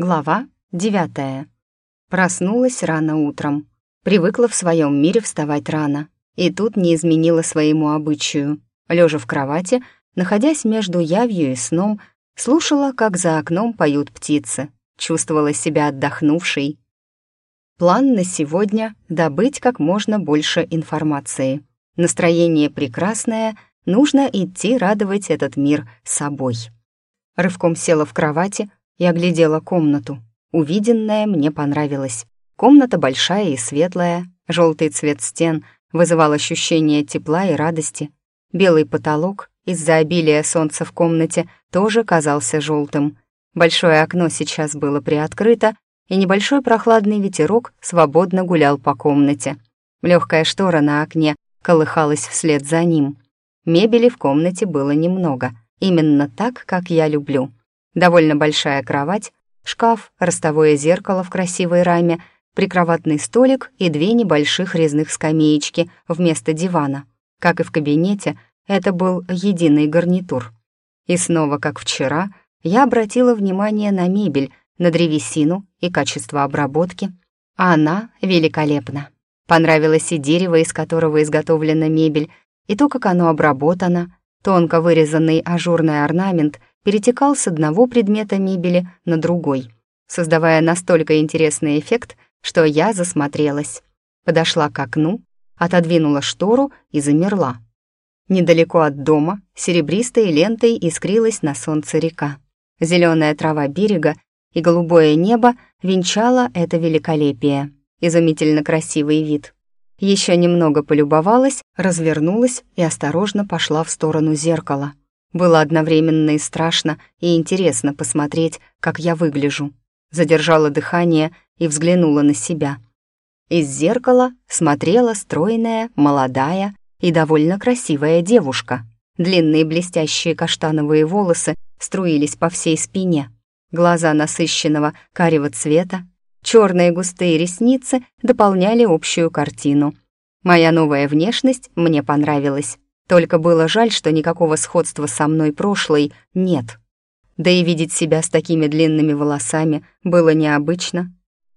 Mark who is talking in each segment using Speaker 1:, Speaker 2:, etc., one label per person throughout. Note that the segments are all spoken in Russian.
Speaker 1: Глава девятая. Проснулась рано утром. Привыкла в своем мире вставать рано. И тут не изменила своему обычаю. Лежа в кровати, находясь между явью и сном, слушала, как за окном поют птицы. Чувствовала себя отдохнувшей. План на сегодня — добыть как можно больше информации. Настроение прекрасное, нужно идти радовать этот мир собой. Рывком села в кровати — и оглядела комнату. Увиденное мне понравилось. Комната большая и светлая, желтый цвет стен вызывал ощущение тепла и радости. Белый потолок из-за обилия солнца в комнате тоже казался желтым. Большое окно сейчас было приоткрыто, и небольшой прохладный ветерок свободно гулял по комнате. Легкая штора на окне колыхалась вслед за ним. Мебели в комнате было немного, именно так, как я люблю довольно большая кровать, шкаф, ростовое зеркало в красивой раме, прикроватный столик и две небольших резных скамеечки вместо дивана. Как и в кабинете, это был единый гарнитур. И снова, как вчера, я обратила внимание на мебель, на древесину и качество обработки. А она великолепна. Понравилось и дерево, из которого изготовлена мебель, и то, как оно обработано, тонко вырезанный ажурный орнамент перетекал с одного предмета мебели на другой, создавая настолько интересный эффект, что я засмотрелась. Подошла к окну, отодвинула штору и замерла. Недалеко от дома серебристой лентой искрилась на солнце река. Зеленая трава берега и голубое небо венчало это великолепие. Изумительно красивый вид. Еще немного полюбовалась, развернулась и осторожно пошла в сторону зеркала. Было одновременно и страшно, и интересно посмотреть, как я выгляжу. Задержала дыхание и взглянула на себя. Из зеркала смотрела стройная, молодая и довольно красивая девушка. Длинные блестящие каштановые волосы струились по всей спине. Глаза насыщенного карего цвета, черные густые ресницы дополняли общую картину. Моя новая внешность мне понравилась. Только было жаль, что никакого сходства со мной прошлой нет. Да и видеть себя с такими длинными волосами было необычно.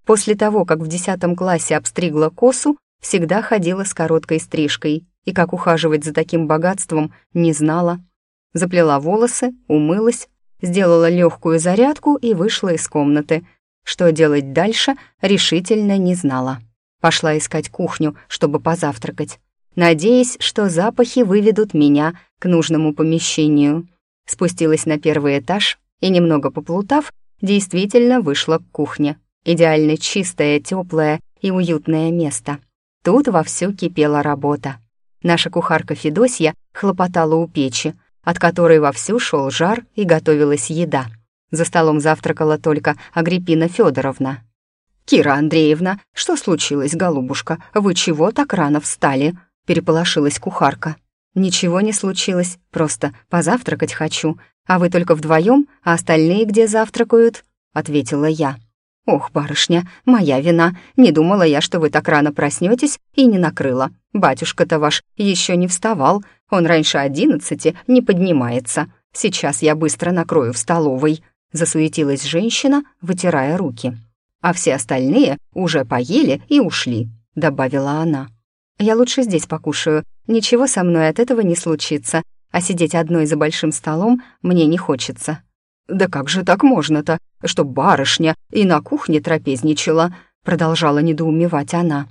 Speaker 1: После того, как в десятом классе обстригла косу, всегда ходила с короткой стрижкой, и как ухаживать за таким богатством не знала. Заплела волосы, умылась, сделала легкую зарядку и вышла из комнаты. Что делать дальше, решительно не знала. Пошла искать кухню, чтобы позавтракать надеясь, что запахи выведут меня к нужному помещению. Спустилась на первый этаж и, немного поплутав, действительно вышла к кухне. Идеально чистое, теплое и уютное место. Тут вовсю кипела работа. Наша кухарка Федосья хлопотала у печи, от которой вовсю шел жар и готовилась еда. За столом завтракала только Агриппина Федоровна. «Кира Андреевна, что случилось, голубушка? Вы чего так рано встали?» — переполошилась кухарка. «Ничего не случилось, просто позавтракать хочу. А вы только вдвоем, а остальные где завтракают?» — ответила я. «Ох, барышня, моя вина. Не думала я, что вы так рано проснетесь и не накрыла. Батюшка-то ваш еще не вставал, он раньше одиннадцати не поднимается. Сейчас я быстро накрою в столовой», — засуетилась женщина, вытирая руки. «А все остальные уже поели и ушли», — добавила она. Я лучше здесь покушаю. Ничего со мной от этого не случится. А сидеть одной за большим столом мне не хочется». «Да как же так можно-то, чтоб барышня и на кухне трапезничала?» Продолжала недоумевать она.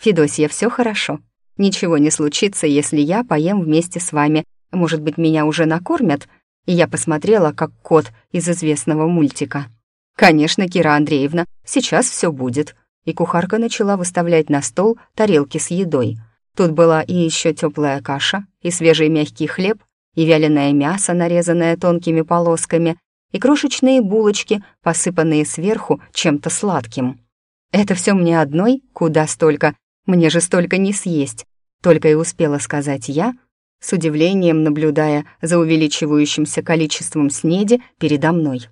Speaker 1: «Федосья, все хорошо. Ничего не случится, если я поем вместе с вами. Может быть, меня уже накормят?» И я посмотрела, как кот из известного мультика. «Конечно, Кира Андреевна, сейчас все будет», и кухарка начала выставлять на стол тарелки с едой. Тут была и еще теплая каша, и свежий мягкий хлеб, и вяленое мясо, нарезанное тонкими полосками, и крошечные булочки, посыпанные сверху чем-то сладким. «Это все мне одной? Куда столько? Мне же столько не съесть!» Только и успела сказать я, с удивлением наблюдая за увеличивающимся количеством снеди передо мной.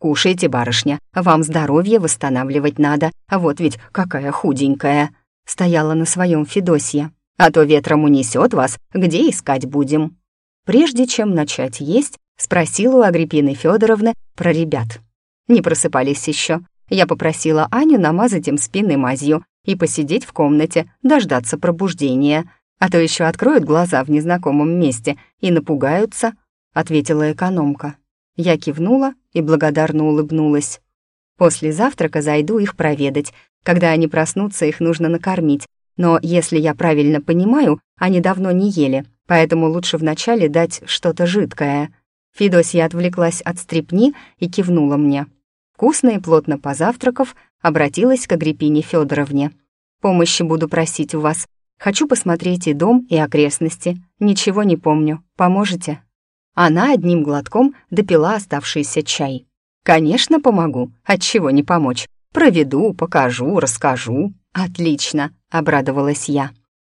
Speaker 1: «Кушайте, барышня, вам здоровье восстанавливать надо, а вот ведь какая худенькая!» Стояла на своем Федосья. «А то ветром унесет вас, где искать будем?» Прежде чем начать есть, спросила у Агриппины Федоровны про ребят. Не просыпались еще. Я попросила Аню намазать им спины мазью и посидеть в комнате, дождаться пробуждения. А то еще откроют глаза в незнакомом месте и напугаются, — ответила экономка. Я кивнула и благодарно улыбнулась. После завтрака зайду их проведать. Когда они проснутся, их нужно накормить. Но, если я правильно понимаю, они давно не ели, поэтому лучше вначале дать что-то жидкое. Фидосья отвлеклась от стрепни и кивнула мне. Вкусно и плотно позавтракав, обратилась к Агриппине Федоровне. «Помощи буду просить у вас. Хочу посмотреть и дом, и окрестности. Ничего не помню. Поможете?» Она одним глотком допила оставшийся чай. «Конечно, помогу. Отчего не помочь? Проведу, покажу, расскажу». «Отлично», — обрадовалась я.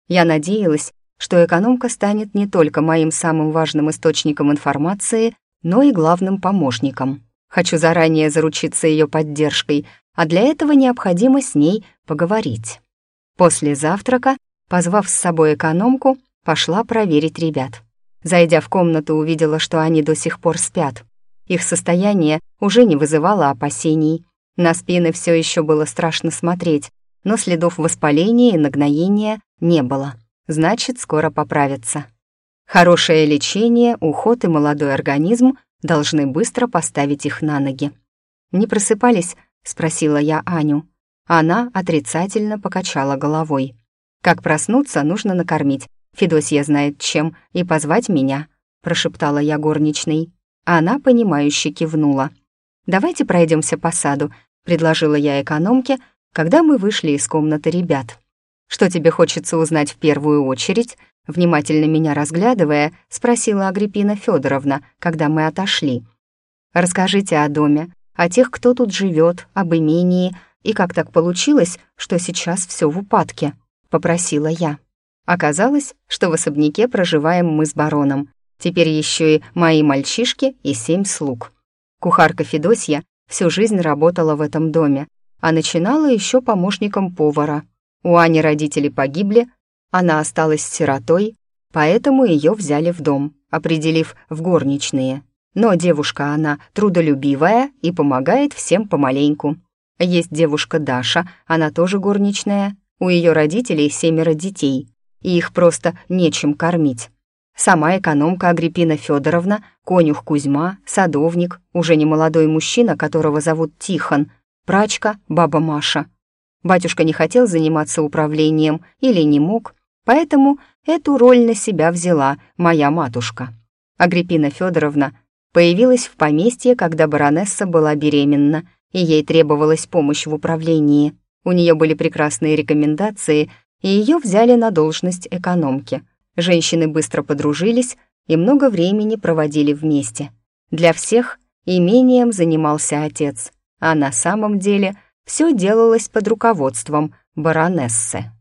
Speaker 1: Я надеялась, что экономка станет не только моим самым важным источником информации, но и главным помощником. Хочу заранее заручиться ее поддержкой, а для этого необходимо с ней поговорить. После завтрака, позвав с собой экономку, пошла проверить ребят. Зайдя в комнату, увидела, что они до сих пор спят. Их состояние уже не вызывало опасений. На спины все еще было страшно смотреть, но следов воспаления и нагноения не было. Значит, скоро поправятся. Хорошее лечение, уход и молодой организм должны быстро поставить их на ноги. «Не просыпались?» — спросила я Аню. Она отрицательно покачала головой. «Как проснуться, нужно накормить. Федосья знает чем, и позвать меня», — прошептала я горничной. Она, понимающе кивнула. «Давайте пройдемся по саду», — предложила я экономке, когда мы вышли из комнаты ребят. «Что тебе хочется узнать в первую очередь?» Внимательно меня разглядывая, спросила Агриппина Федоровна, когда мы отошли. «Расскажите о доме, о тех, кто тут живет, об имении, и как так получилось, что сейчас все в упадке», — попросила я. Оказалось, что в особняке проживаем мы с бароном. Теперь еще и мои мальчишки и семь слуг. Кухарка Федосья всю жизнь работала в этом доме, а начинала еще помощником повара. У Ани родители погибли, она осталась сиротой, поэтому ее взяли в дом, определив в горничные. Но девушка она трудолюбивая и помогает всем помаленьку. Есть девушка Даша, она тоже горничная. У ее родителей семеро детей, и их просто нечем кормить. Сама экономка Агриппина Федоровна, конюх Кузьма, садовник, уже не молодой мужчина, которого зовут Тихон, прачка баба Маша. Батюшка не хотел заниматься управлением или не мог, поэтому эту роль на себя взяла моя матушка. Агриппина Федоровна появилась в поместье, когда баронесса была беременна, и ей требовалась помощь в управлении. У нее были прекрасные рекомендации и ее взяли на должность экономки. Женщины быстро подружились и много времени проводили вместе. Для всех имением занимался отец, а на самом деле все делалось под руководством баронессы.